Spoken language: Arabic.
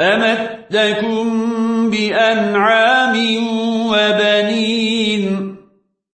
أمتكم بأنعام وبنين